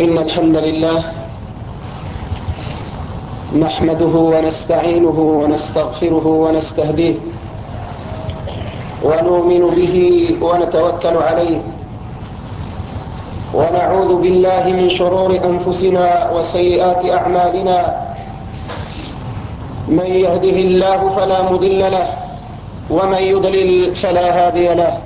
إن الحمد لله نحمده ونستعينه ونستغفره ونستهديه ونؤمن به ونتوكل عليه ونعوذ بالله من شرور أنفسنا وسيئات أعمالنا من يهده الله فلا مضل له ومن يضلل فلا هادي له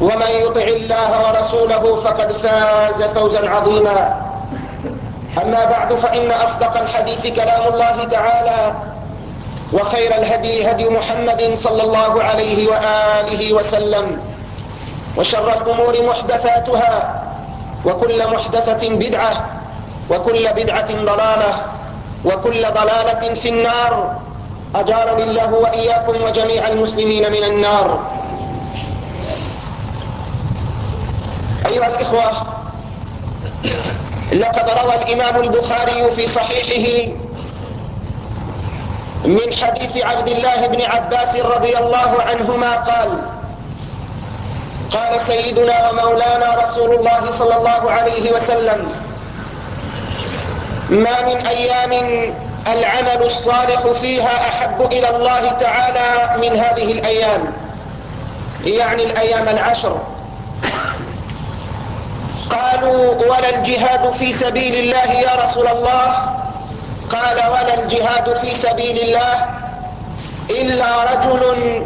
ومن يطع الله ورسوله فقد فاز فوزا عظيما. أما بعد فإن أصدق الحديث كلام الله تعالى وخير الهدي هدي محمد صلى الله عليه وآله وسلم وشر الأمور محدثاتها وكل محدثة بدعة وكل بدعة ضلالة وكل ضلالة في النار. أجارني الله وإياكم وجميع المسلمين من النار. أيها الإخوة لقد روى الإمام البخاري في صحيحه من حديث عبد الله بن عباس رضي الله عنهما قال قال سيدنا ومولانا رسول الله صلى الله عليه وسلم ما من أيام العمل الصالح فيها أحب إلى الله تعالى من هذه الأيام يعني الأيام العشر. قالوا ولا الجهاد في سبيل الله يا رسول الله. قال ولا الجهاد في سبيل الله إلا رجل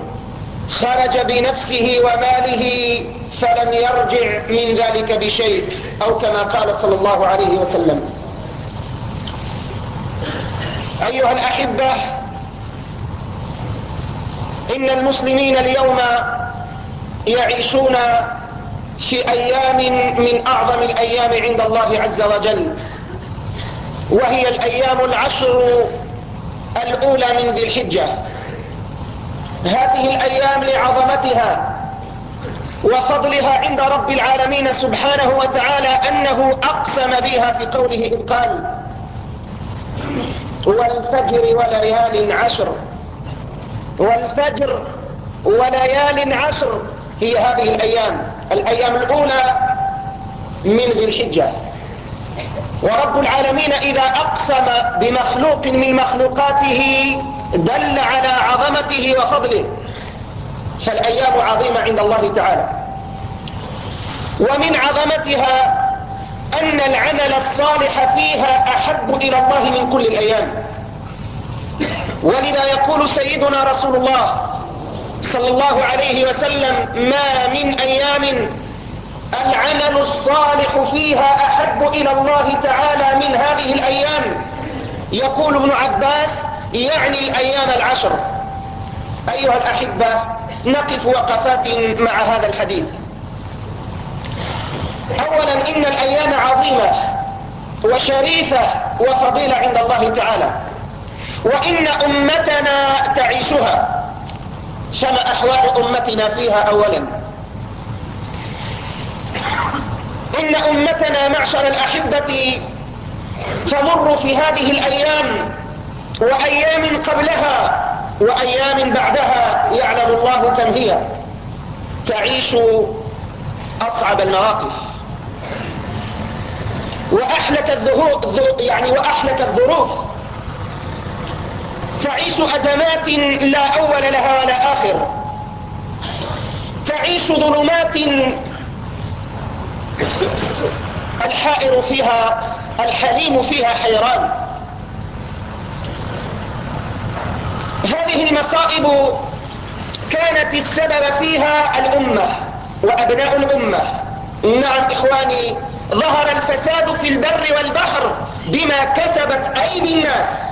خرج بنفسه وماله فلم يرجع من ذلك بشيء أو كما قال صلى الله عليه وسلم. أيها الأحبة إن المسلمين اليوم يعيشون في أيام من أعظم الأيام عند الله عز وجل وهي الأيام العشر الأولى من ذي الحجة. هذه الأيام لعظمتها وفضلها عند رب العالمين سبحانه وتعالى أنه أقسم بها في قوله إذ قال والفجر وليال عشر. والفجر وليال عشر هي هذه الأيام. الأيام الأولى من ذي الحجة. ورب العالمين إذا أقسم بمخلوق من مخلوقاته دل على عظمته وفضله. فالأيام عظيمة عند الله تعالى. ومن عظمتها أن العمل الصالح فيها أحب إلى الله من كل الأيام. ولذا يقول سيدنا رسول الله صلى الله عليه وسلم ما من أيام العمل الصالح فيها أحب إلى الله تعالى من هذه الأيام. يقول ابن عباس يعني الأيام العشر. أيها الأحبة نقف وقفات مع هذا الحديث. أولا إن الأيام عظيمة وشريفة وفضيلة عند الله تعالى. وإن أمتنا تعيشها. فما أحوال أمتنا فيها أولا. إن أمتنا معشر الأحبة تمر في هذه الأيام وأيام قبلها وأيام بعدها يعلم الله كم هي. تعيش أصعب المواقف. وأحلك الظروف يعني وأحلك الظروف. تعيش أزمات لا أول لها ولا آخر. تعيش ظلمات الحائر فيها الحليم فيها حيران. هذه المصائب كانت السبب فيها الأمة وأبناء الأمة. نعم إخواني ظهر الفساد في البر والبحر بما كسبت أيدي الناس.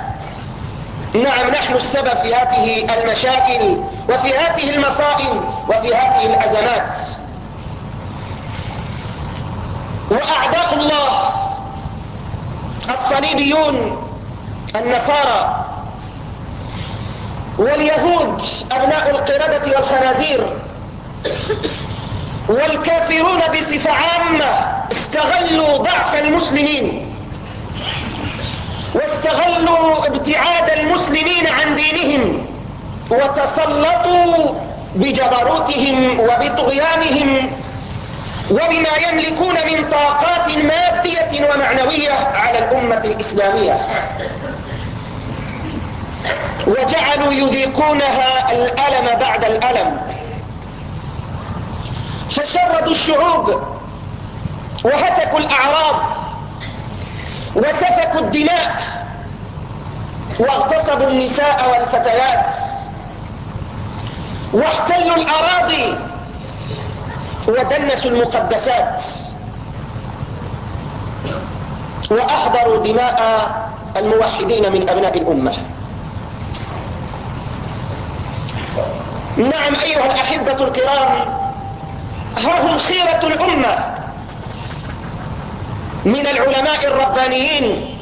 نعم نحن السبب في هذه المشاكل وفي هذه المصائب وفي هذه الأزمات. وأعداء الله الصليبيون النصارى واليهود أبناء القردة والخنازير والكافرون بصفة عامة استغلوا ضعف المسلمين. واستغلوا ابتعاد المسلمين عن دينهم وتسلطوا بجبروتهم وبطغيانهم وبما يملكون من طاقات مادية ومعنوية على الأمة الإسلامية. وجعلوا يذيقونها الألم بعد الألم. فشردوا الشعوب وهتكوا الأعراض وسفكوا الدماء واغتصبوا النساء والفتيات. واحتلوا الأراضي ودنسوا المقدسات. وأحضروا دماء الموحدين من أبناء الأمة. نعم أيها الأحبة الكرام ها هم خيرة الأمة من العلماء الربانيين.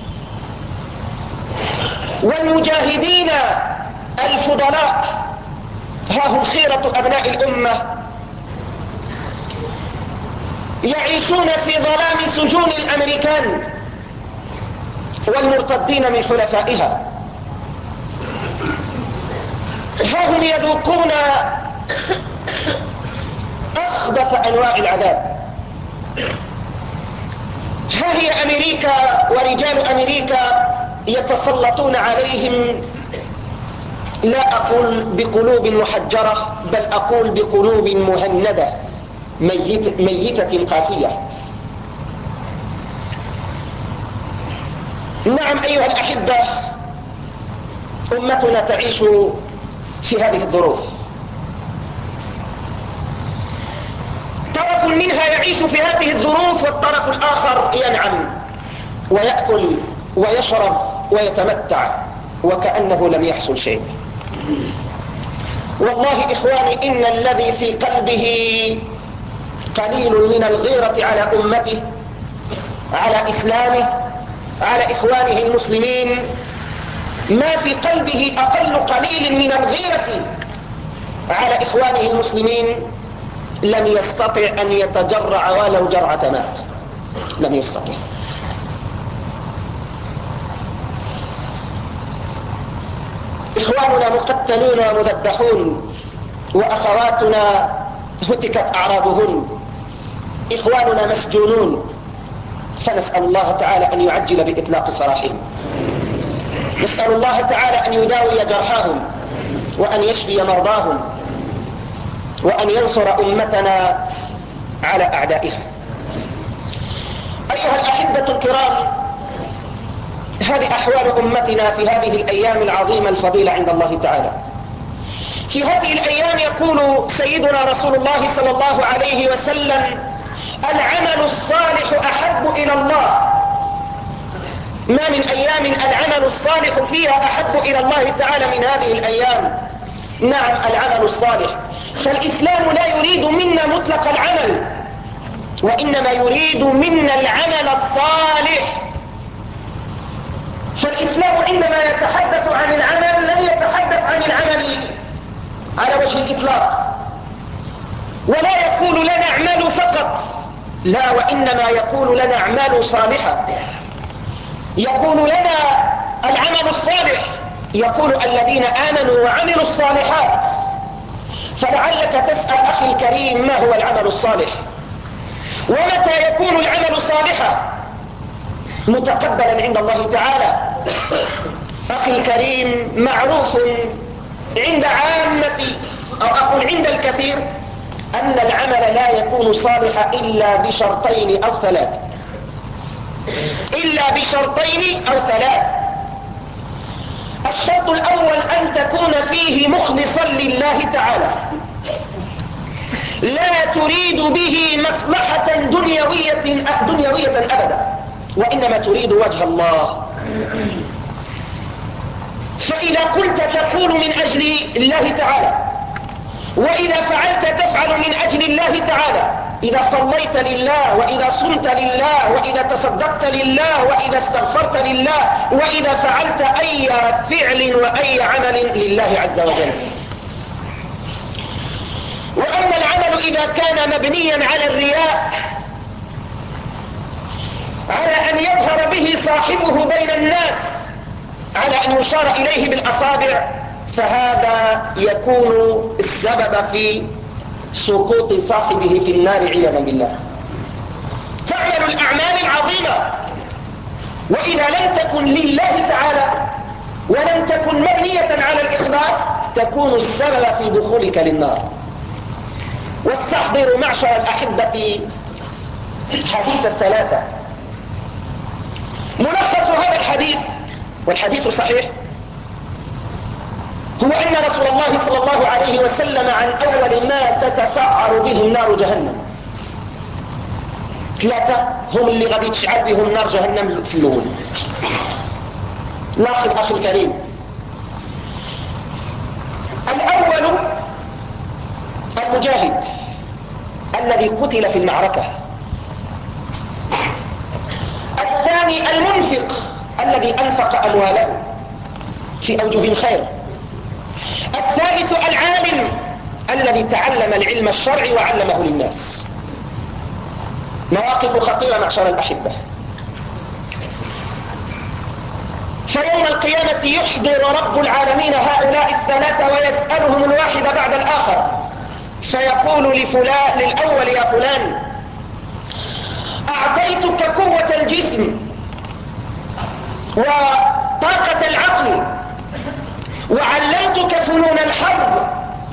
والمجاهدين الفضلاء ها هم خيرة أبناء الأمة. يعيشون في ظلام سجون الأمريكان والمرتدين من حلفائها. ها هم يذوقون أخبث أنواع العذاب. ها هي أمريكا ورجال أمريكا يتسلطون عليهم. لا أقول بقلوب محجرة بل أقول بقلوب مهندة ميت ميتة قاسية. نعم أيها الأحبة أمتنا تعيش في هذه الظروف. طرف منها يعيش في هذه الظروف والطرف الآخر ينعم ويأكل ويشرب ويتمتع وكأنه لم يحصل شيء. والله إخواني إن الذي في قلبه قليل من الغيرة على أمته على إسلامه على إخوانه المسلمين ما في قلبه أقل قليل من الغيرة على إخوانه المسلمين لم يستطع أن يتجرع ولو جرعة ماء. لم يستطع. إخواننا مقتلون ومذبحون وأخواتنا هتكت أعراضهن إخواننا مسجونون. فنسأل الله تعالى أن يعجل بإطلاق سراحهم. نسأل الله تعالى أن يداوي جرحاهم وأن يشفي مرضاهم وأن ينصر أمتنا على أعدائها أيها الأحبة الكرام هذه أحوال أمتنا في هذه الأيام العظيمة الفضيلة عند الله تعالى. في هذه الأيام يقول سيدنا رسول الله صلى الله عليه وسلم العمل الصالح أحب إلى الله. ما من أيام العمل الصالح فيها أحب إلى الله تعالى من هذه الأيام؟ نعم العمل الصالح. فالإسلام لا يريد منا مطلق العمل وإنما يريد منا العمل الصالح. فالإسلام عندما يتحدث عن العمل لم يتحدث عن العمل على وجه الإطلاق. ولا يقول لنا اعملوا فقط. لا وإنما يقول لنا اعملوا صالحا يقول لنا العمل الصالح. يقول الذين آمنوا وعملوا الصالحات فلعلك تسأل أخي الكريم ما هو العمل الصالح؟ ومتى يكون العمل صالحا؟ متقبلا عند الله تعالى. أخي الكريم معروف عند عامة أو أقول عند الكثير أن العمل لا يكون صالحا إلا بشرطين أو ثلاث. إلا بشرطين أو ثلاث. الشرط الأول أن تكون فيه مخلصا لله تعالى. لا تريد به مصلحة دنيوية, دنيوية أبدا. وإنما تريد وجه الله. فإذا قلت تقول من أجل الله تعالى وإذا فعلت تفعل من أجل الله تعالى إذا صليت لله وإذا صمت لله وإذا تصدقت لله وإذا استغفرت لله وإذا فعلت أي فعل وأي عمل لله عز وجل. وأما العمل إذا كان مبنيا على الرياء أن يظهر به صاحبه بين الناس على أن يشار إليه بالأصابع فهذا يكون السبب في سقوط صاحبه في النار عياذا بالله. تعمل الأعمال العظيمة وإذا لم تكن لله تعالى ولم تكن مبنية على الإخلاص تكون السبب في دخولك للنار. واستحضروا معشر الأحبة حديث الثلاثة. ملخص هذا الحديث والحديث صحيح. هو أن رسول الله صلى الله عليه وسلم عن أول ما تتسعر بهم نار جهنم. ثلاثة هم اللي غادي تشعل بهم نار جهنم في الأول. لاحظ أخي الكريم. الأول المجاهد الذي قتل في المعركة. الثاني المنفق الذي أنفق أمواله في أوجه الخير. الثالث العالم الذي تعلم العلم الشرعي وعلمه للناس. مواقف خطيرة معشر الأحبة. فيوم القيامة يحضر رب العالمين هؤلاء الثلاثة ويسألهم الواحد بعد الآخر. فيقول لفلان للأول يا فلان أعطيتك قوة الجسم وطاقة العقل وعلمتك فنون الحرب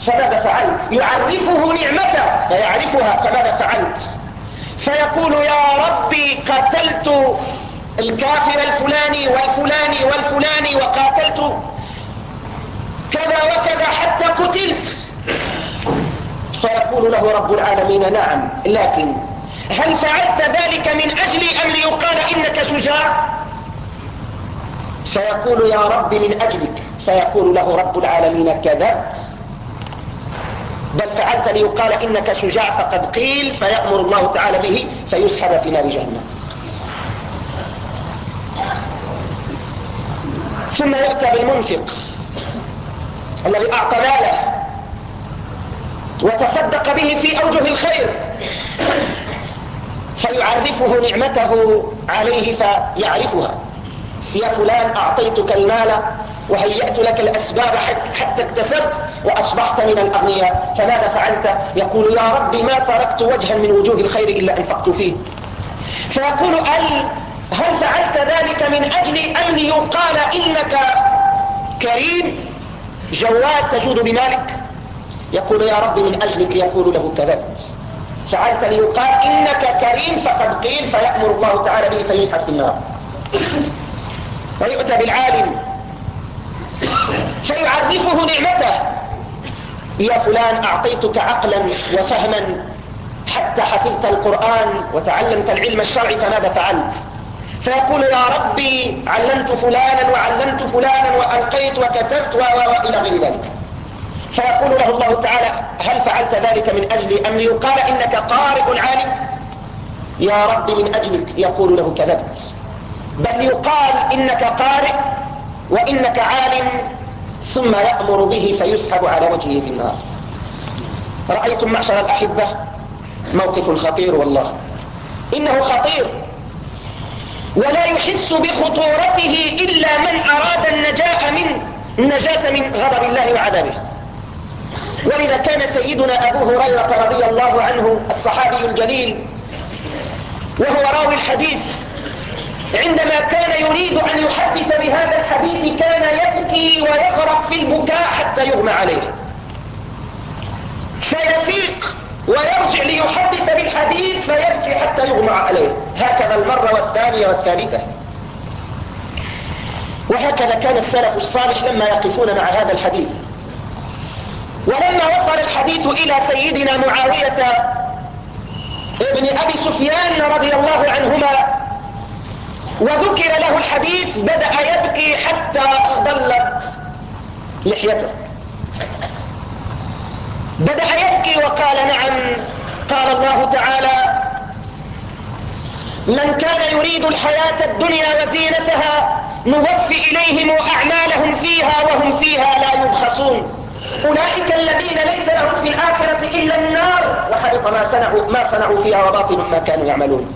فماذا فعلت؟ يعرفه نعمته فيعرفها فماذا فعلت؟ فيقول يا ربي قتلت الكافر الفلاني والفلاني والفلاني وقاتلت كذا وكذا حتى قتلت. فيقول له رب العالمين نعم لكن هل فعلت ذلك من أجلي أم ليقال إنك شجاع؟ فيقول يا رب من أجلك. فيقول له رب العالمين كذبت. بل فعلت ليقال إنك شجاع فقد قيل فيأمر الله تعالى به فيسحب في نار جهنم. ثم يؤتى بالمنفق الذي أعطى ماله وتصدق به في أوجه الخير. فيعرفه نعمته عليه فيعرفها. يا فلان أعطيتك المال وهيأت لك الأسباب حتى اكتسبت وأصبحت من الأغنياء. فماذا فعلت؟ يقول يا ربي ما تركت وجها من وجوه الخير إلا أنفقت فيه. فيقول هل, فعلت ذلك من أجل أن يقال إنك كريم؟ جواد تجود بمالك. يقول يا رب من أجلك يقول له كذبت. فعلت ليقال إنك كريم فقد قيل فيأمر الله تعالى به فيسحب في النار. ويؤتى بالعالم. فيعرفه نعمته. يا فلان أعطيتك عقلا وفهما حتى حفظت القرآن وتعلمت العلم الشرعي فماذا فعلت؟ فيقول يا ربي علمت فلانا وعلمت فلانا وألقيت وكتبت وإلى غير ذلك. فيقول له الله تعالى هل فعلت ذلك من أجلي أم ليقال إنك قارئ عالم. يا رب من أجلك يقول له كذبت. بل يقال إنك قارئ وإنك عالم ثم يأمر به فيسحب على وجهه في النار. رأيتم معشر الأحبة؟ موقف خطير والله. إنه خطير. ولا يحس بخطورته إلا من أراد النجاة من النجاة من غضب الله وعذابه. ولذا كان سيدنا أبو هريرة رضي الله عنه الصحابي الجليل وهو راوي الحديث عندما كان يريد أن يحدث بهذا الحديث كان يبكي ويغرق في البكاء حتى يغمى عليه. فيفيق ويرجع ليحدث بالحديث فيبكي حتى يغمى عليه. هكذا المرة والثانية والثالثة. وهكذا كان السلف الصالح لما يقفون مع هذا الحديث. ولما وصل الحديث إلى سيدنا معاوية ابن أبي سفيان رضي الله عنهما وذكر له الحديث بدأ يبكي حتى اخضلت لحيته. بدأ يبكي وقال نعم قال الله تعالى من كان يريد الحياة الدنيا وزينتها نوفي إليهم أعمالهم فيها وهم فيها لا يبخسون. أولئك الذين ليس لهم في الآخرة إلا النار. وحبط ما صنعوا, ما صنعوا فيها وباطل ما كانوا يعملون.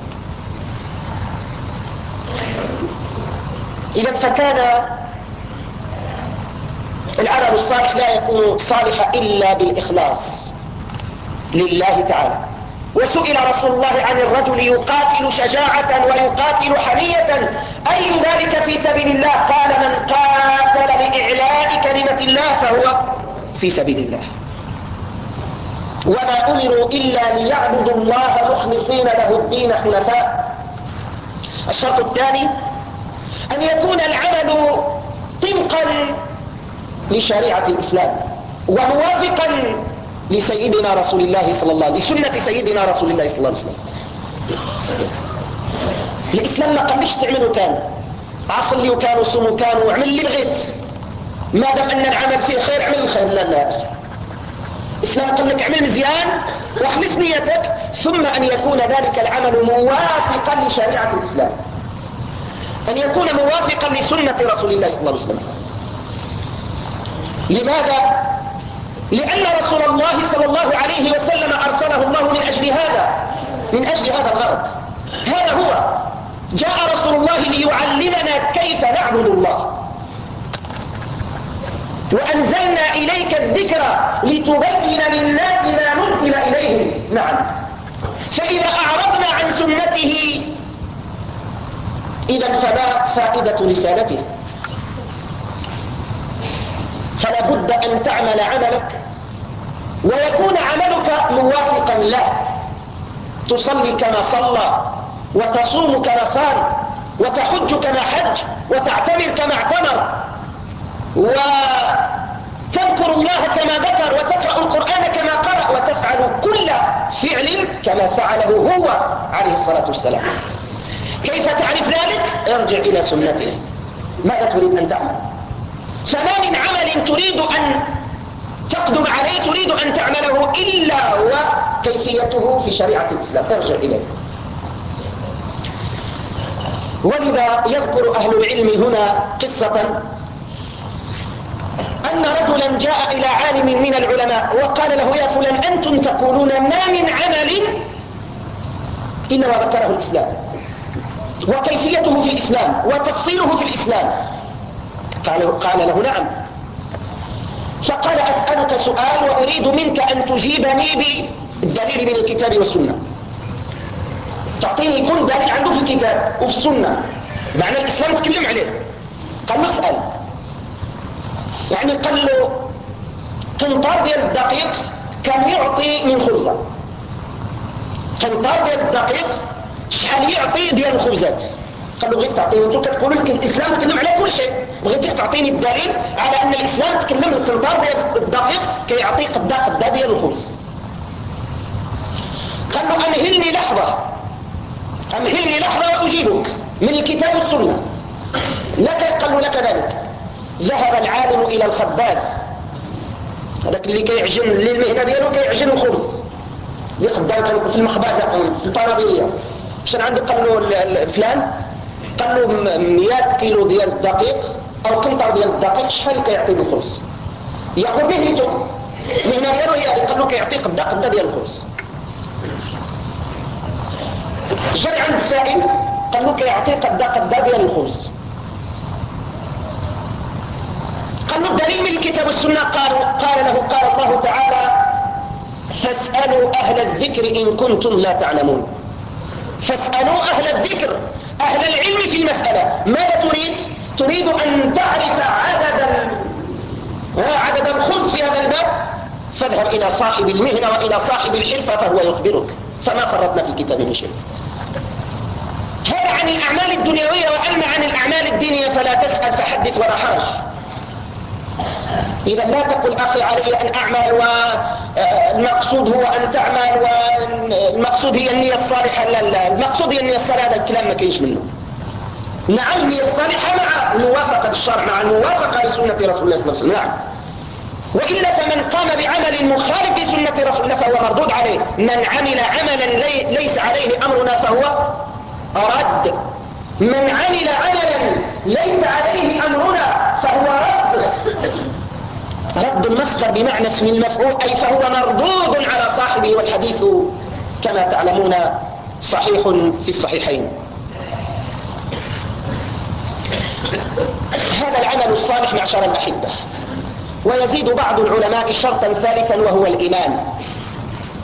إذا فكان العمل الصالح لا يكون صالحا إلا بالإخلاص لله تعالى. وسئل رسول الله عن الرجل يقاتل شجاعة ويقاتل حمية. أي ذلك في سبيل الله؟ قال من قاتل لإعلاء كلمة الله فهو في سبيل الله. وما أمروا إلا ليعبدوا الله مخلصين له الدين حنفاء. الشرط الثاني أن يكون العمل طبقا لشريعة الإسلام وموافقا لسيدنا رسول الله صلى الله عليه وسلم لسنة سيدنا رسول الله صلى الله عليه وسلم. الإسلام ما قالش تعملوا كان عصلي وكان وصوم وكان واعمل اللي بغيت ما دام أن العمل فيه خير اعمل الخير لا لا الإسلام قال لك اعمل مزيان واخلص نيتك ثم أن يكون ذلك العمل موافقا لشريعة الإسلام. أن يكون موافقا لسنة رسول الله صلى الله عليه وسلم. لماذا؟ لأن رسول الله صلى الله عليه وسلم أرسله الله من أجل هذا من أجل هذا الغرض. هذا هو. جاء رسول الله ليعلمنا كيف نعبد الله. وأنزلنا إليك الذكر لتبين للناس ما نزل إليهم. نعم. فإذا أعرضنا عن سنته إذا فما فائدة رسالته فلا بد أن تعمل عملك ويكون عملك موافقا له. تصلي كما صلى وتصوم كما صام وتحج كما حج وتعتمر كما اعتمر. وتذكر الله كما ذكر وتقرأ القرآن كما قرأ وتفعل كل فعل كما فعله هو عليه الصلاة والسلام. كيف تعرف ذلك؟ ارجع إلى سنته. ماذا تريد أن تعمل؟ فما من عمل تريد أن تقدم عليه تريد أن تعمله إلا وكيفيته في شريعة الإسلام. ارجع إليه. ولذا يذكر أهل العلم هنا قصة أن رجلا جاء إلى عالم من العلماء وقال له يا فلان أنتم تقولون ما من عمل إنما ذكره الإسلام؟ وكيفيته في الإسلام؟ وتفصيله في الإسلام؟ قال, قال له نعم. فقال أسألك سؤال وأريد منك أن تجيبني بالدليل من الكتاب والسنة. تعطيني كل دليل عنده في الكتاب وفي السنة معنى الإسلام تكلم عليه. قال له اسأل. يعني قال له قنطار الدقيق كان يعطي من خبزة. قنطار الدقيق شحال يعطي ديال الخبزات. قال له غير تعطيني أنتم كتقولوا الإسلام تكلم على كل شيء. بغيتيك تعطيني الدليل على أن الإسلام تكلم القنطار ديال الدقيق كيعطيك قدا قدا ديال الخبز. قال له امهلني لحظة. امهلني لحظة وأجيبك من الكتاب والسنة. لك قال له لك ذلك. ذهب العالم إلى الخباز. هذاك اللي كيعجن اللي المهنه ديالو كيعجن الخبز. اللي قدام في المخبزه في الباراديه عشان عنده قال له فلان قال له 100 كيلو ديال الدقيق أو قنطر ديال الدقيق شحال كيعطيني الخبز؟ ياخذ مهنته المهنه ديالو هي هذه قال له كيعطيك قدا قدا ديال الخبز. جاي عند السائل قال له كيعطيك قدا قدا ديال الخبز. قال له الدليل من الكتاب والسنة قال قال له قال الله تعالى فاسألوا أهل الذكر إن كنتم لا تعلمون. فاسألوا أهل الذكر أهل العلم في المسألة. ماذا تريد؟ تريد أن تعرف عدد عدد الخلص في هذا الباب؟ فاذهب إلى صاحب المهنة وإلى صاحب الحرفة فهو يخبرك. فما فرطنا في الكتاب من شيء. هذا عن الأعمال الدنيوية وأما عن الأعمال الدينية فلا تسأل فحدث ولا حرج. إذا لا تقل أخي علي أن أعمل والمقصود هو أن تعمل والمقصود هي النية الصالحة. لا لا المقصود هي النية الصالحة. هذا الكلام ما كيش منه. نعم النية الصالحة مع الموافقة للشرع مع الموافقة لسنة رسول الله صلى الله عليه وسلم. نعم. وإلا فمن قام بعمل مخالف لسنة رسول الله فهو مردود عليه. من عمل عملا لي ليس عليه أمرنا فهو رد. من عمل عملا ليس عليه أمرنا فهو رد. رد المصدر بمعنى اسم المفعول أي فهو مردود على صاحبه والحديث كما تعلمون صحيح في الصحيحين. هذا العمل الصالح معشر الأحبة. ويزيد بعض العلماء شرطا ثالثا وهو الإيمان.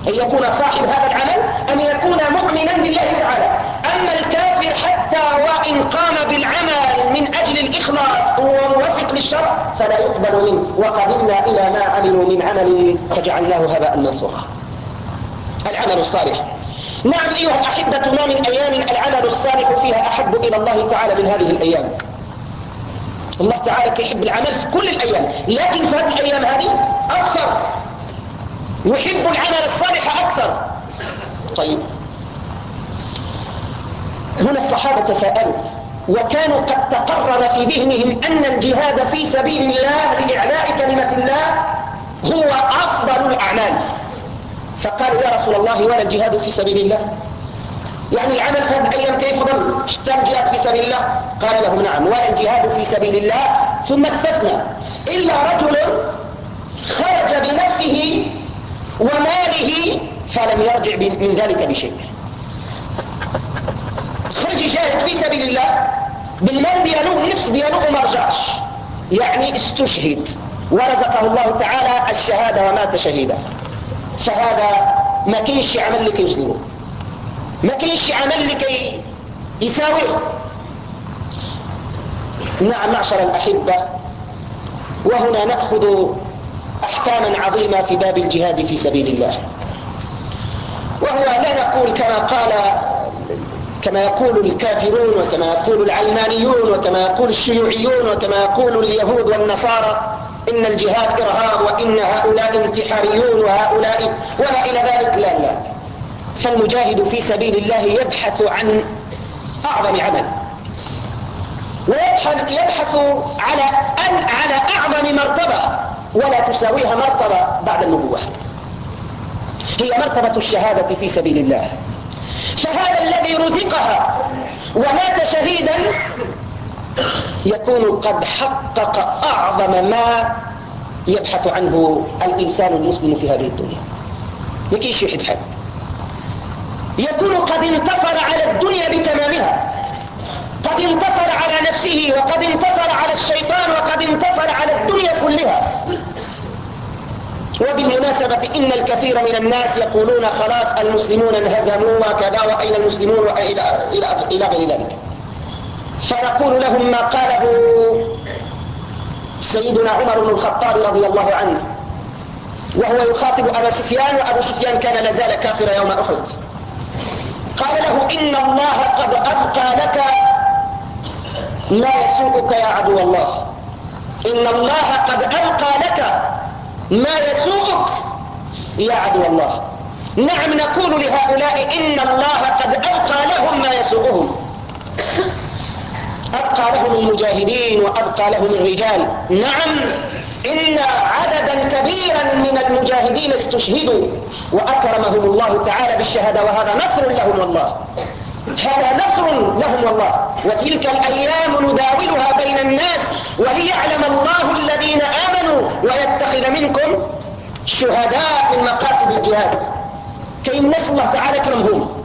أن يكون صاحب هذا العمل أن يكون مؤمنا بالله تعالى. أما الكافر حتى وإن قام بالعمل من أجل الإخلاص. وموافق للشرع فلا يقبل منه. وقدمنا إلى ما عملوا من عمل فجعلناه هباء منثورا. العمل الصالح. نعم أيها الأحبة ما من أيام العمل الصالح فيها أحب إلى الله تعالى من هذه الأيام. الله تعالى يحب العمل في كل الأيام. لكن في هذه الأيام هذه أكثر. يحب العمل الصالح أكثر. طيب. هنا الصحابة تساءلوا وكانوا قد تقرر في ذهنهم أن الجهاد في سبيل الله لإعلاء كلمة الله هو أفضل الأعمال. فقالوا يا رسول الله ولا الجهاد في سبيل الله؟ يعني العمل في هذه الأيام كيف ظل حتى الجهاد في سبيل الله؟ قال لهم نعم. ولا الجهاد في سبيل الله؟ ثم استثنى. إلا رجل خرج بنفسه وماله فلم يرجع من ذلك بشيء. يجاهد في سبيل الله بالمال ديالو النفس ديالو وما رجعش. يعني استشهد. ورزقه الله تعالى الشهادة ومات شهيدا. فهذا ما كاينش عمل لكي يسلمه ما كاينش عمل لكي يساويه. نعم معشر الأحبة وهنا نأخذ أحكاما عظيمة في باب الجهاد في سبيل الله. وهو لا نقول كما قال كما يقول الكافرون وكما يقول العلمانيون وكما يقول الشيوعيون وكما يقول اليهود والنصارى إن الجهاد إرهاب وإن هؤلاء انتحاريون وهؤلاء وما إلى ذلك؟ لا لا. فالمجاهد في سبيل الله يبحث عن أعظم عمل. ويبحث على أن على أعظم مرتبة ولا تساويها مرتبة بعد النبوة. هي مرتبة الشهادة في سبيل الله. فهذا الذي رزقها. ومات شهيدا يكون قد حقق أعظم ما يبحث عنه الإنسان المسلم في هذه الدنيا. يكيش يحد حد يكون قد انتصر على الدنيا بتمامها. قد انتصر على نفسه وقد انتصر على الشيطان وقد انتصر على الدنيا كلها. وبالمناسبة إن الكثير من الناس يقولون خلاص المسلمون انهزموا وكذا وأين المسلمون وإلى إلى غير ذلك. فنقول لهم ما قاله سيدنا عمر بن الخطاب رضي الله عنه وهو يخاطب أبا سفيان وأبو سفيان كان لازال كافر يوم أحد. قال له إن الله قد أبقى لك ما يسوءك يا عدو الله. إن الله قد أبقى لك ما يسوءك يا عدو الله. نعم نقول لهؤلاء إن الله قد أبقى لهم ما يسوءهم أبقى لهم المجاهدين وأبقى لهم الرجال. نعم إن عددا كبيرا من المجاهدين استشهدوا وأكرمهم الله تعالى بالشهادة وهذا نصر لهم والله. هذا نصر لهم والله. وتلك الأيام نداولها بين الناس وليعلم الله الذين آمنوا ويتخذ منكم شهداء من مقاصد الجهاد. كي الناس الله تعالى كرمهم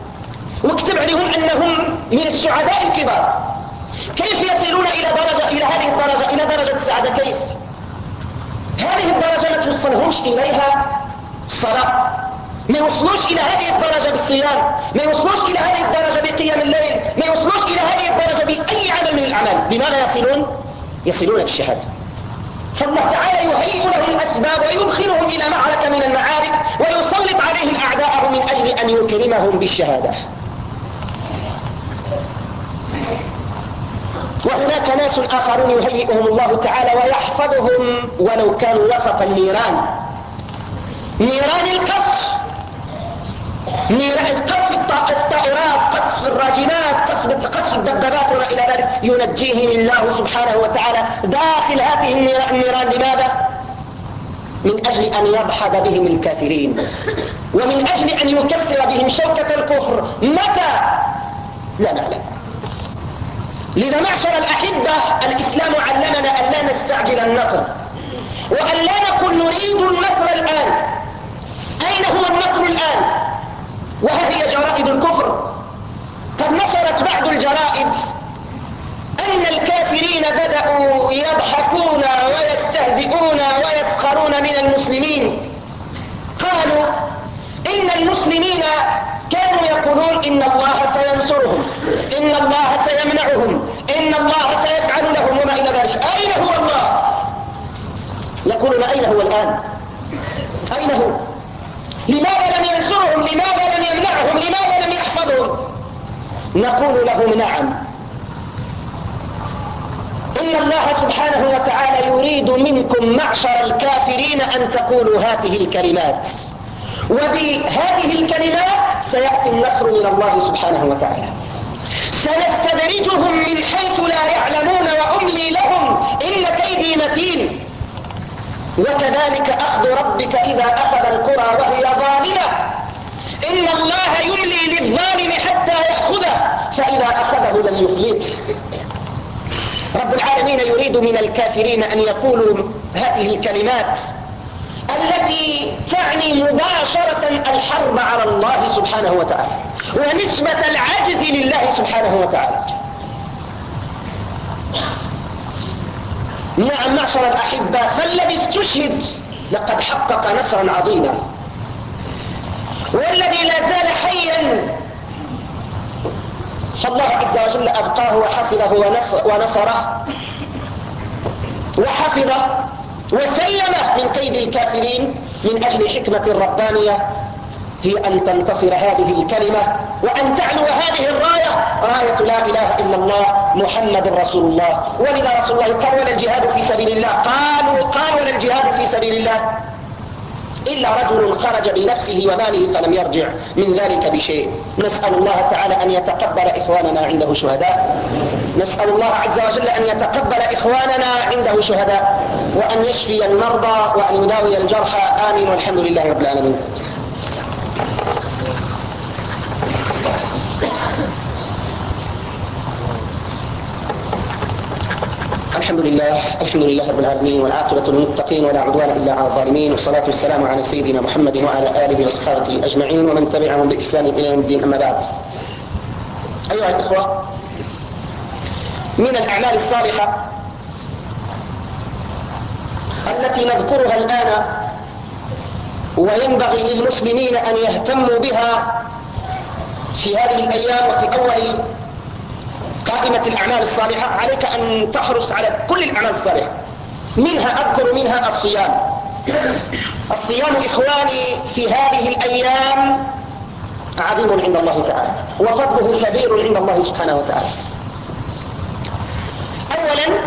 واكتب عليهم أنهم من السعداء الكبار. كيف يصلون إلى درجة إلى هذه الدرجة إلى درجة السعادة؟ كيف؟ هذه الدرجة ما توصلهمش إليها الصلاة ما يوصلوش إلى هذه الدرجة بالصيام. ما يوصلوش إلى هذه الدرجة بقيام الليل. ما يوصلوش إلى هذه الدرجة بأي عمل من الأعمال. بماذا يصلون؟ يصلون بالشهادة. فالله تعالى يهيئ لهم الأسباب ويدخلهم إلى معركة من المعارك ويسلط عليهم أعداءهم من أجل أن يكرمهم بالشهادة. وهناك ناس آخرون يهيئهم الله تعالى ويحفظهم ولو كانوا وسط النيران نيران القصف. نيران قصف الطائرات قصف الراجمات قصف قصف الدبابات وما إلى ذلك. ينجيهم الله سبحانه وتعالى. داخل هذه النيران لماذا؟ من أجل أن يضحد بهم الكافرين. ومن أجل أن يكسر بهم شوكة الكفر. متى؟ لا نعلم. لذا معشر الأحبة الإسلام علمنا أن لا نستعجل النصر. وأن لا نقول نريد النصر الآن. أين هو النصر الآن؟ وها هي جرائد الكفر؟ قد نشرت بعض الجرائد أن الكافرين بدأوا يضحكون ويستهزئون ويسخرون من المسلمين. قالوا إن المسلمين كانوا يقولون إن الله سينصرهم إن الله سيمنعهم إن الله سيفعل لهم وما إلى ذلك. أين هو الله؟ يقولون أين هو الآن؟ أين هو؟ لماذا لم ينصرهم؟ لماذا لم يمنعهم؟ لماذا لم يحفظهم؟ نقول لهم نعم. إن الله سبحانه وتعالى يريد منكم معشر الكافرين أن تقولوا هذه الكلمات. وبهذه الكلمات سيأتي النصر من الله سبحانه وتعالى. سنستدرجهم من حيث لا يعلمون وأملي لهم إن كيدي متين. وكذلك أخذ ربك إذا أخذ القرى وهي ظالمة. إن الله يملي للظالم حتى يأخذه فإذا أخذه لم يفلته رب العالمين يريد من الكافرين أن يقولوا هذه الكلمات التي تعني مباشرة الحرب على الله سبحانه وتعالى ونسبة العجز لله سبحانه وتعالى. نعم معشر الأحبة فالذي استشهد لقد حقق نصرا عظيما. والذي لا زال حيا. فالله عز وجل أبقاه وحفظه ونصره. وحفظه وسلمه من كيد الكافرين من أجل حكمة ربانية. هي أن تنتصر هذه الكلمة وأن تعلو هذه الراية. راية لا إله إلا الله محمد رسول الله. ولذا رسول الله قال الجهاد في سبيل الله. قالوا قال الجهاد في سبيل الله. إلا رجل خرج بنفسه وماله فلم يرجع. من ذلك بشيء. نسأل الله تعالى أن يتقبل إخواننا عنده شهداء. نسأل الله عز وجل أن يتقبل إخواننا عنده شهداء. وأن يشفي المرضى وأن يداوي الجرحى. آمين والحمد لله رب العالمين. الحمد لله الحمد لله رب العالمين والعاقبة للمتقين ولا عدوان إلا على الظالمين والصلاة والسلام على سيدنا محمد وعلى آله وصحابته أجمعين ومن تبعهم بإحسان إلى يوم الدين أما بعد. أيها الإخوة من الأعمال الصالحة التي نذكرها الآن وينبغي للمسلمين أن يهتموا بها في هذه الأيام وفي أول قائمة الأعمال الصالحة عليك أن تحرص على كل الأعمال الصالحة. منها أذكر منها الصيام. الصيام إخواني في هذه الأيام عظيم عند الله تعالى وفضله كبير عند الله سبحانه وتعالى. أولا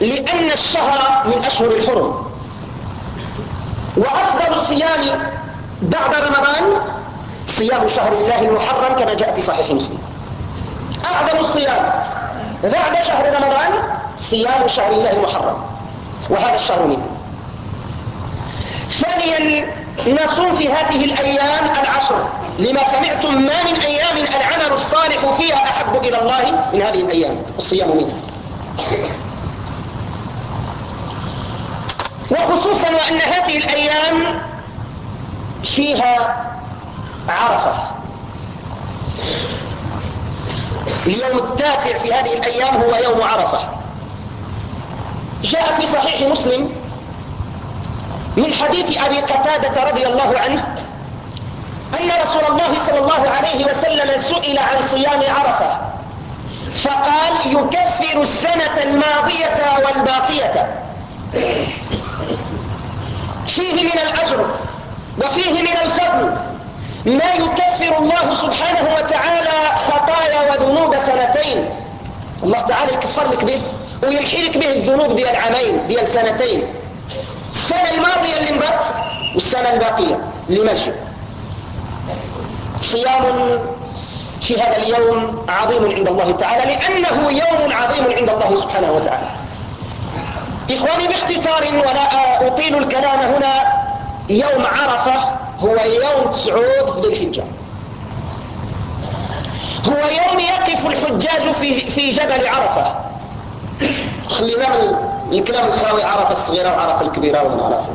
لأن الشهر من أشهر الحرم. وأفضل الصيام بعد رمضان صيام شهر الله المحرم كما جاء في صحيح مسلم. أعظم الصيام. بعد شهر رمضان صيام شهر الله المحرم. وهذا الشهر منه. ثانيا نصوم في هذه الأيام العشر لما سمعتم ما من أيام العمل الصالح فيها أحب إلى الله من هذه الأيام؟ الصيام منها. وخصوصا وأن هذه الأيام فيها عرفة. اليوم التاسع في هذه الأيام هو يوم عرفة. جاء في صحيح مسلم من حديث أبي قتادة رضي الله عنه أن رسول الله صلى الله عليه وسلم سئل عن صيام عرفة. فقال يكفر السنة الماضية والباقية. فيه من الأجر وفيه من الفضل. ما يكفر الله سبحانه وتعالى خطايا وذنوب سنتين. الله تعالى يكفر لك به ويمحي لك به الذنوب ديال عامين ديال سنتين. السنة الماضية اللي انبت والسنة الباقية اللي ماشي صيام في هذا اليوم عظيم عند الله تعالى لأنه يوم عظيم عند الله سبحانه وتعالى. إخواني باختصار ولا أطيل الكلام هنا يوم عرفة هو يوم تسعود ذي الحجة. هو يوم يقف الحجاج في, في جبل عرفة. خلينا من الكلام الخاوي عرفة الصغيرة وعرفة الكبيرة ونعرفه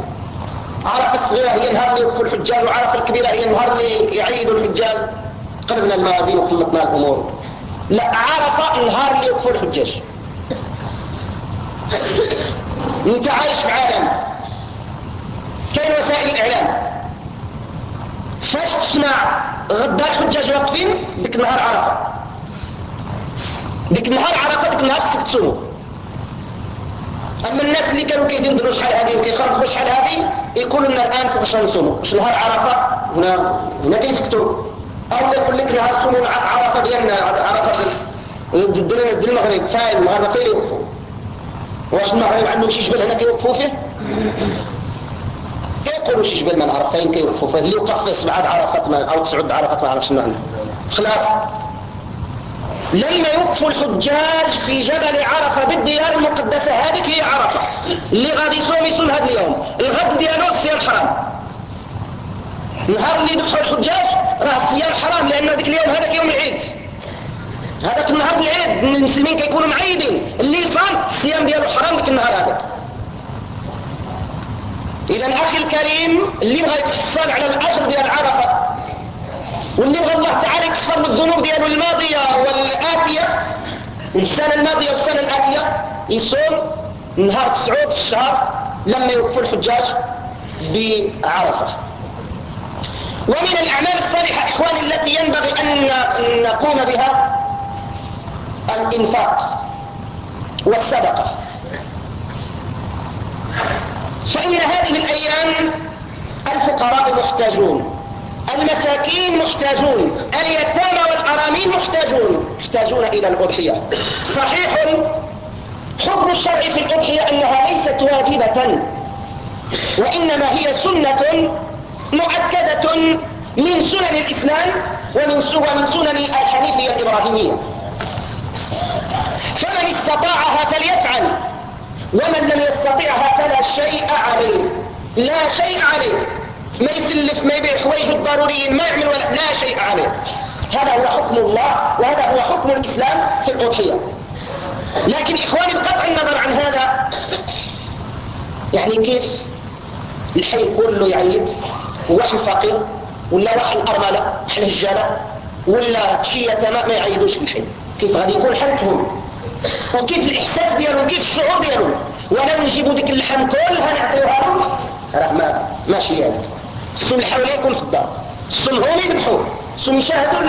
عرفة الصغيرة هي النهار اللي يوقفوا الحجاج وعرفة الكبيرة هي النهار اللي يعيدوا الحجاج قلبنا الموازين وخلطنا الأمور. لا عرفة النهار اللي يوقفوا الحجاج. انت عايش في عالم. كاين وسائل الإعلام. فاش تسمع غدا الحجاج واقفين ديك النهار عرفة. ديك النهار عرفة ديك النهار خصك تصوموا أما الناس اللي كانوا كيديروا شحال هذه وكيخرجوا شحال هذه يقولوا لنا الآن فاش نصوموا واش نهار عرفة؟ هنا هنا كيسكتوا. أو يقول لك نهار صوموا عرفة ديالنا عرفة ديال المغرب. فاين المغاربه فين يوقفوا؟ واش المغرب عندهم شي جبل هنا كيوقفوا فيه؟ شي جبل ما نعرف فين كيوقفوا فيه اللي وقف سبعة عرفات ما أو تسعود عرفات ما عرفش شنو خلاص. لما يوقفوا الحجاج في جبل عرفة بالديار المقدسة. هذيك هي عرفة. اللي غادي يصوم يصوم هذا اليوم. الغد ديالو الصيام حرام. النهار اللي يذبحوا الحجاج راه الصيام حرام لأن ذاك اليوم هذاك يوم العيد. هذاك النهار العيد المسلمين كيكونوا معيدين. اللي صام الصيام ديالو حرام ذاك النهار هذاك. اذا أخي الكريم اللي بغى يتحصل على الأجر ديال عرفة. واللي بغى الله تعالى يكفر من الذنوب ديالو الماضية والآتية. السنة الماضية والسنة الآتية. يصوم نهار تسعود في الشهر لما يوقفوا الحجاج بعرفة. ومن الأعمال الصالحة إخواني التي ينبغي أن نقوم بها الإنفاق والصدقة. فإن هذه الأيام الفقراء محتاجون المساكين محتاجون اليتامى والأرامين محتاجون محتاجون إلى الأضحية. صحيح حكم الشرع في الأضحية أنها ليست واجبة وإنما هي سنة مؤكدة من سنن الإسلام ومن سنن الحنيفية الإبراهيمية. فمن استطاعها فليفعل. ومن لم يستطعها فلا شيء عليه. لا شيء عليه. ما يسلف ما يبيع حويجه الضروريين ما يعمل ولا لا شيء عليه. هذا هو حكم الله وهذا هو حكم الإسلام في الأضحية لكن إخواني بقطع النظر عن هذا. يعني كيف الحي كله يعيد وواحد فقير ولا واحد الأرملة واحد الهجالة ولا شي يتامى ما يعيدوش الحي. كيف غادي يكون حالتهم وكيف الإحساس ديالهم كيف الشعور ديالهم ولا نجيبوا ديك اللحم كلها نعطيوها لهم راه ما ماشي هذا. الصوم الحول يكون في الدار. الصوم هم يذبحوا الصوم يشاهدوا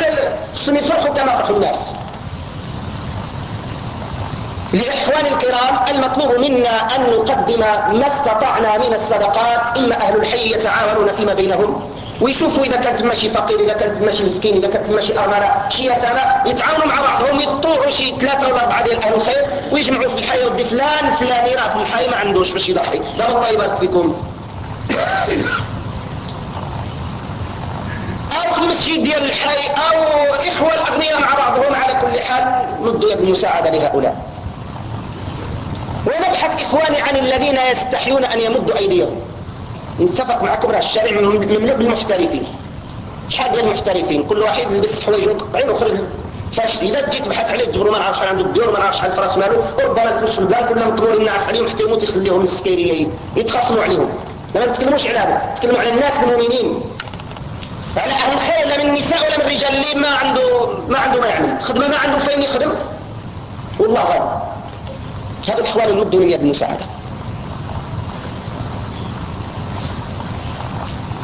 الصوم يفرحوا كما فرحوا الناس. لإخواني الكرام المطلوب منا أن نقدم ما استطعنا من الصدقات إما أهل الحي يتعاونون فيما بينهم. ويشوفوا إذا كانت ماشي فقير إذا كانت ماشي مسكين إذا كانت ماشي أرملة شي يتامى يتعاونوا مع بعضهم يقطعوا شي ثلاثة ولا أربعة ديال أهل الخير ويجمعوا في الحي ودي فلان فلاني راه في الحي ما عندوش باش يضحي. دار الله يبارك فيكم. أو في المسجد ديال الحي أو إخوة الأغنياء مع بعضهم على كل حال مدوا يد المساعدة لهؤلاء. ونبحث إخواني عن الذين يستحيون أن يمدوا أيديهم. نتفق مع كبرى الشارع مملوء بالمحترفين شحال ديال المحترفين. كل واحد يلبس حوايج مقطعين وخرج. فاش إذا جيت تبحث عليه تجبروا ما نعرفش شحال عنده الديور ما نعرفش شحال الفراس مالو. وربما الفلوس في البنك ولا مطمور الناس عليهم حتى يموت يخليهم السكيريه يتخاصموا عليهم. ما نتكلموش على هذا. نتكلموا على الناس المؤمنين. على أهل الخير لا من النساء ولا من الرجال اللي ما عنده ما عنده ما يعمل. خدمة ما عنده فين يخدم؟ والله غالب هذا الأحوال نمد من يد المساعدة.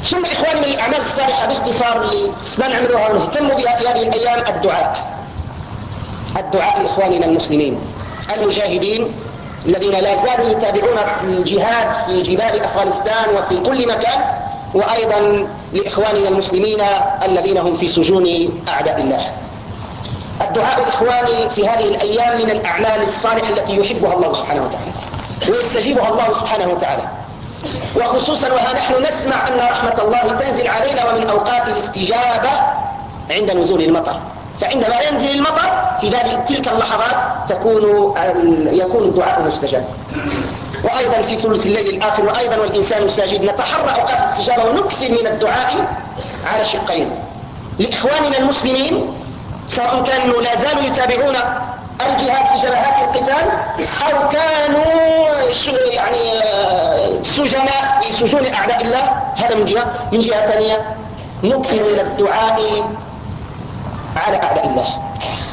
ثم إخوان من الأعمال الصالحة باختصار اللي خصنا نعملوها ونهتم بها في هذه الأيام الدعاء. الدعاء لإخواننا المسلمين المجاهدين الذين لا زالوا يتابعون الجهاد في جبال أفغانستان وفي كل مكان وأيضا لإخواننا المسلمين الذين هم في سجون أعداء الله. الدعاء إخواني في هذه الأيام من الأعمال الصالحة التي يحبها الله سبحانه وتعالى ويستجيبها الله سبحانه وتعالى. وخصوصا وها نحن نسمع أن رحمة الله تنزل علينا ومن أوقات الاستجابة عند نزول المطر. فعندما ينزل المطر في ذلك تلك اللحظات تكون يكون الدعاء مستجاب. وأيضا في ثلث الليل الآخر وأيضا والإنسان ساجد نتحرى أوقات الاستجابة ونكثر من الدعاء على شقين. لإخواننا المسلمين سواء كانوا لا زالوا يتابعون الجهاد في جبهات القتال أو كانوا يعني آه، سجون أعداء الله. هذا من جهة. من جهة ثانية نكثر من الدعاء على أعداء الله.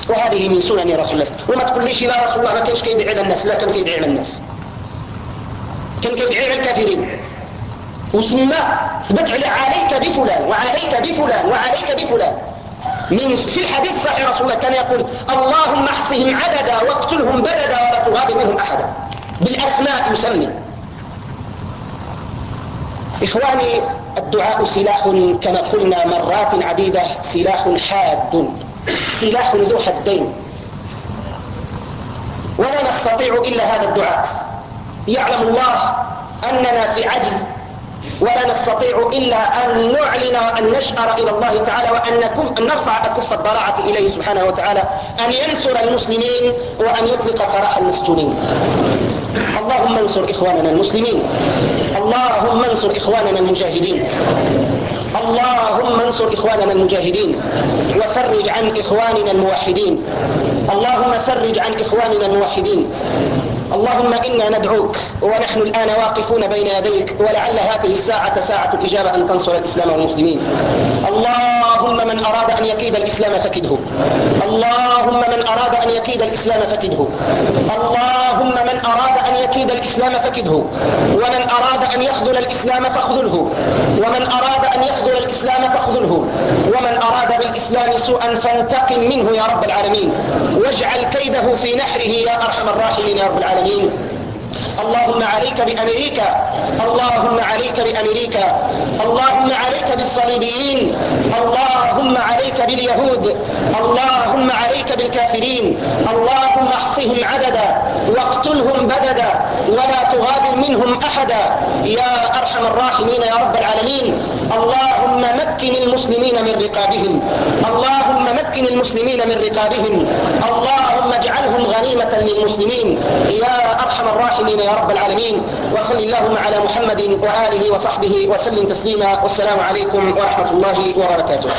وهذه من سنن رسول الله وما تقول ليش لا رسول الله؟ ما كانش كيدعي على الناس. لا كان كيدعي على الناس. كان كيدعي على الكافرين. وثم ثبت عليك بفلان وعليك بفلان وعليك بفلان. من في الحديث صحيح رسول الله كان يقول اللهم احصهم عددا واقتلهم بلدا ولا تغادر منهم أحدا. بالأسماء يسمي. إخواني الدعاء سلاح كما قلنا مرات عديدة سلاح حاد سلاح ذو حدين. ولا نستطيع إلا هذا الدعاء. يعلم الله أننا في عجز ولا نستطيع إلا أن نعلن وأن نشأر إلى الله تعالى وأن نرفع أكف الضراعة إليه سبحانه وتعالى أن ينصر المسلمين وأن يطلق سراح المسجونين. اللهم انصر إخواننا المسلمين. اللهم انصر إخواننا المجاهدين. اللهم انصر إخواننا المجاهدين. وفرج عن إخواننا الموحدين. اللهم فرج عن إخواننا الموحدين. اللهم إنا ندعوك ونحن الآن واقفون بين يديك ولعل هذه الساعة ساعة الإجابة أن تنصر الإسلام والمسلمين. اللهم من أراد أن يكيد الإسلام فكده. اللهم من أراد أن يكيد الإسلام فكده. اللهم من أراد أن يكيد الإسلام فكده. ومن أراد أن يخذل الإسلام فاخذله ومن أراد أن يخذل الإسلام فاخذله ومن أراد بالإسلام سوءا فانتقم منه يا رب العالمين. واجعل كيده في نحره يا أرحم الراحمين يا رب العالمين. العالمين اللهم عليك بأمريكا. اللهم عليك بأمريكا. اللهم عليك بالصليبيين. اللهم عليك باليهود. اللهم عليك بالكافرين. اللهم احصهم عددا واقتلهم بددا ولا تغادر منهم أحدا. يا أرحم الراحمين يا رب العالمين. اللهم مكن المسلمين من رقابهم. اللهم مكن المسلمين من رقابهم. اللهم اجعلهم غنيمة للمسلمين. يا أرحم الراحمين يا رب العالمين وصل اللهم على محمد وآله وصحبه وسلم تسليما والسلام عليكم ورحمة الله وبركاته.